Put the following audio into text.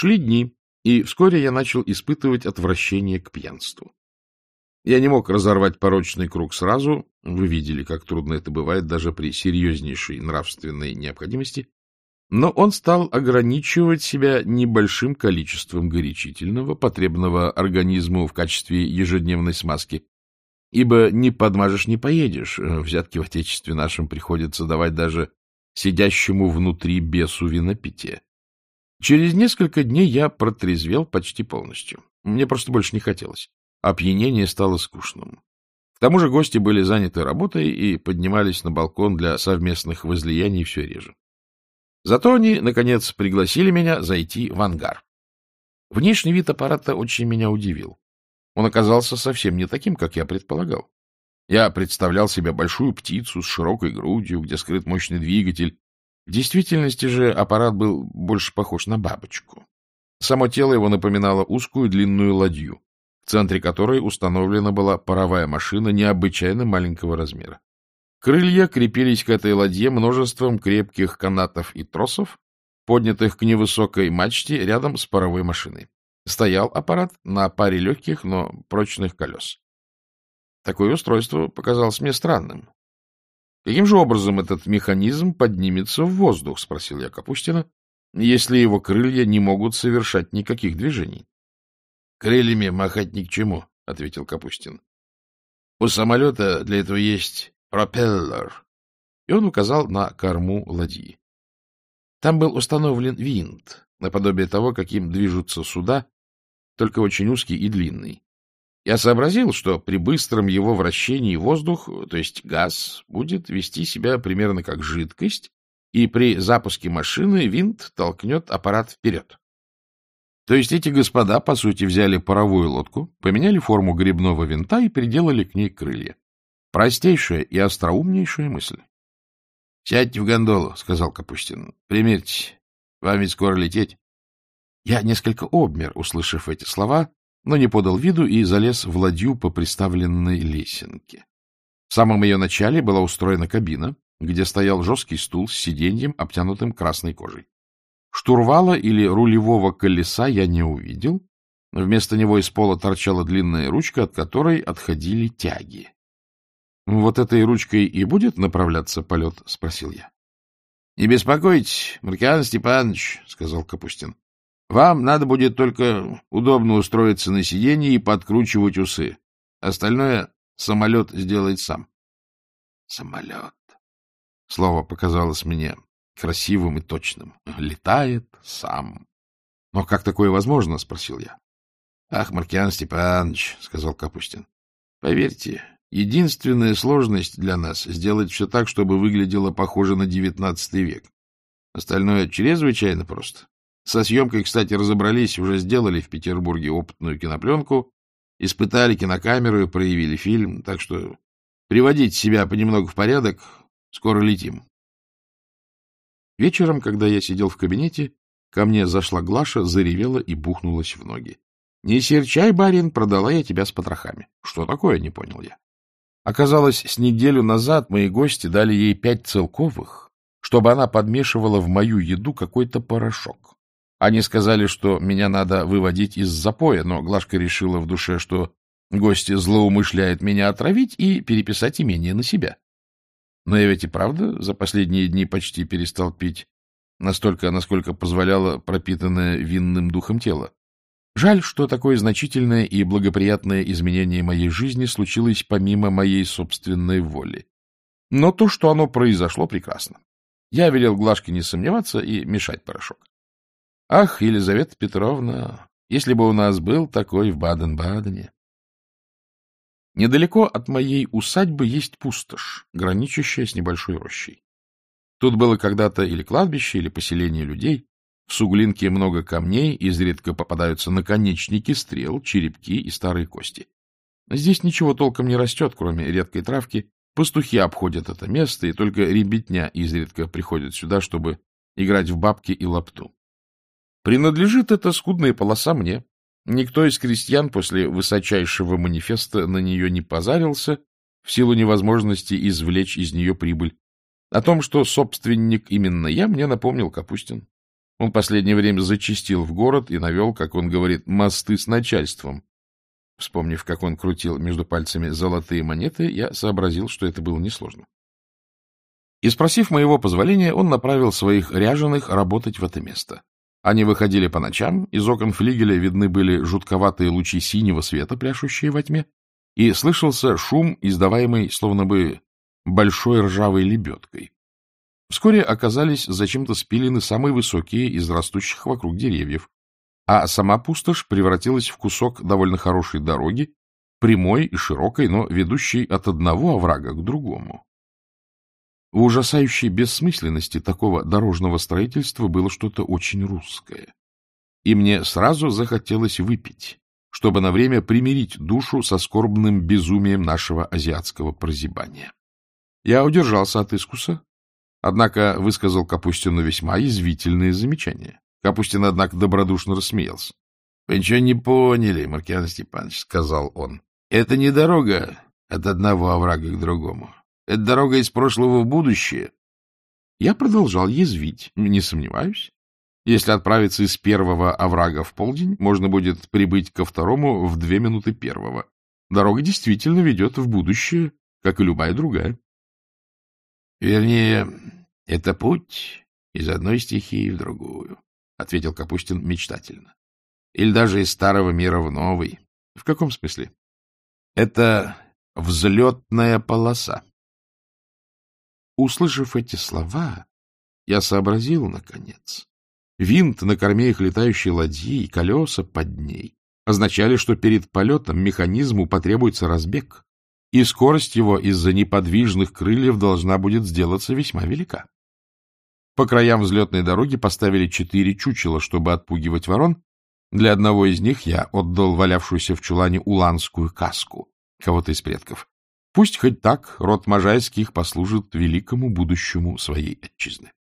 Шли дни, и вскоре я начал испытывать отвращение к пьянству. Я не мог разорвать порочный круг сразу, вы видели, как трудно это бывает даже при серьезнейшей нравственной необходимости, но он стал ограничивать себя небольшим количеством горячительного, потребного организму в качестве ежедневной смазки, ибо не подмажешь, не поедешь, взятки в отечестве нашем приходится давать даже сидящему внутри бесу винопития. Через несколько дней я протрезвел почти полностью. Мне просто больше не хотелось. Опьянение стало скучным. К тому же гости были заняты работой и поднимались на балкон для совместных возлияний все реже. Зато они, наконец, пригласили меня зайти в ангар. Внешний вид аппарата очень меня удивил. Он оказался совсем не таким, как я предполагал. Я представлял себе большую птицу с широкой грудью, где скрыт мощный двигатель. В действительности же аппарат был больше похож на бабочку. Само тело его напоминало узкую длинную ладью в центре которой установлена была паровая машина необычайно маленького размера. Крылья крепились к этой ладье множеством крепких канатов и тросов, поднятых к невысокой мачте рядом с паровой машиной. Стоял аппарат на паре легких, но прочных колес. Такое устройство показалось мне странным. — Каким же образом этот механизм поднимется в воздух? — спросил я Капустина, — если его крылья не могут совершать никаких движений. — Крыльями махать ни к чему, — ответил Капустин. — У самолета для этого есть пропеллер. И он указал на корму ладьи. Там был установлен винт, наподобие того, каким движутся суда, только очень узкий и длинный. Я сообразил, что при быстром его вращении воздух, то есть газ, будет вести себя примерно как жидкость, и при запуске машины винт толкнет аппарат вперед. То есть эти господа, по сути, взяли паровую лодку, поменяли форму грибного винта и приделали к ней крылья. Простейшая и остроумнейшая мысль. — Сядьте в гондолу, — сказал Капустин. — Примерьте. Вам ведь скоро лететь. Я несколько обмер, услышав эти слова, но не подал виду и залез в ладью по приставленной лесенке. В самом ее начале была устроена кабина, где стоял жесткий стул с сиденьем, обтянутым красной кожей. Штурвала или рулевого колеса я не увидел. Вместо него из пола торчала длинная ручка, от которой отходили тяги. — Вот этой ручкой и будет направляться полет? — спросил я. — Не беспокойтесь, Маркиан Степанович, — сказал Капустин. — Вам надо будет только удобно устроиться на сиденье и подкручивать усы. Остальное самолет сделает сам. — Самолет. Слово показалось мне красивым и точным. Летает сам. — Но как такое возможно? — спросил я. — Ах, Маркиан Степанович, — сказал Капустин, — поверьте, единственная сложность для нас — сделать все так, чтобы выглядело похоже на девятнадцатый век. Остальное чрезвычайно просто. Со съемкой, кстати, разобрались, уже сделали в Петербурге опытную кинопленку, испытали кинокамеру и проявили фильм, так что приводите себя понемногу в порядок, скоро летим. Вечером, когда я сидел в кабинете, ко мне зашла Глаша, заревела и бухнулась в ноги. — Не серчай, барин, продала я тебя с потрохами. — Что такое, не понял я. Оказалось, с неделю назад мои гости дали ей пять целковых, чтобы она подмешивала в мою еду какой-то порошок. Они сказали, что меня надо выводить из запоя, но Глашка решила в душе, что гости злоумышляют меня отравить и переписать имение на себя. Но я ведь и правда за последние дни почти перестал пить, настолько, насколько позволяло пропитанное винным духом тело. Жаль, что такое значительное и благоприятное изменение моей жизни случилось помимо моей собственной воли. Но то, что оно произошло, прекрасно. Я велел Глашке не сомневаться и мешать порошок. Ах, Елизавета Петровна, если бы у нас был такой в Баден-Бадене! Недалеко от моей усадьбы есть пустошь, граничащая с небольшой рощей. Тут было когда-то или кладбище, или поселение людей. В суглинке много камней, изредка попадаются наконечники стрел, черепки и старые кости. Здесь ничего толком не растет, кроме редкой травки. Пастухи обходят это место, и только ребятня изредка приходят сюда, чтобы играть в бабки и лапту. Принадлежит эта скудная полоса мне, Никто из крестьян после высочайшего манифеста на нее не позарился в силу невозможности извлечь из нее прибыль. О том, что собственник именно я, мне напомнил Капустин. Он последнее время зачистил в город и навел, как он говорит, мосты с начальством. Вспомнив, как он крутил между пальцами золотые монеты, я сообразил, что это было несложно. И, спросив моего позволения, он направил своих ряженых работать в это место. Они выходили по ночам, из окон флигеля видны были жутковатые лучи синего света, пляшущие во тьме, и слышался шум, издаваемый словно бы большой ржавой лебедкой. Вскоре оказались зачем-то спилены самые высокие из растущих вокруг деревьев, а сама пустошь превратилась в кусок довольно хорошей дороги, прямой и широкой, но ведущей от одного оврага к другому. В ужасающей бессмысленности такого дорожного строительства было что-то очень русское. И мне сразу захотелось выпить, чтобы на время примирить душу со скорбным безумием нашего азиатского прозябания. Я удержался от искуса, однако высказал Капустину весьма язвительные замечания. Капустин, однако, добродушно рассмеялся. — Вы ничего не поняли, Маркиан Степанович, — сказал он. — Это не дорога от одного оврага к другому. Это дорога из прошлого в будущее. Я продолжал язвить, не сомневаюсь. Если отправиться из первого оврага в полдень, можно будет прибыть ко второму в две минуты первого. Дорога действительно ведет в будущее, как и любая другая. — Вернее, это путь из одной стихии в другую, — ответил Капустин мечтательно. — Или даже из старого мира в новый. — В каком смысле? — Это взлетная полоса. Услышав эти слова, я сообразил, наконец. Винт на корме их летающей ладьи и колеса под ней означали, что перед полетом механизму потребуется разбег, и скорость его из-за неподвижных крыльев должна будет сделаться весьма велика. По краям взлетной дороги поставили четыре чучела, чтобы отпугивать ворон. Для одного из них я отдал валявшуюся в чулане уланскую каску, кого-то из предков. Пусть хоть так род Можайских послужит великому будущему своей отчизны.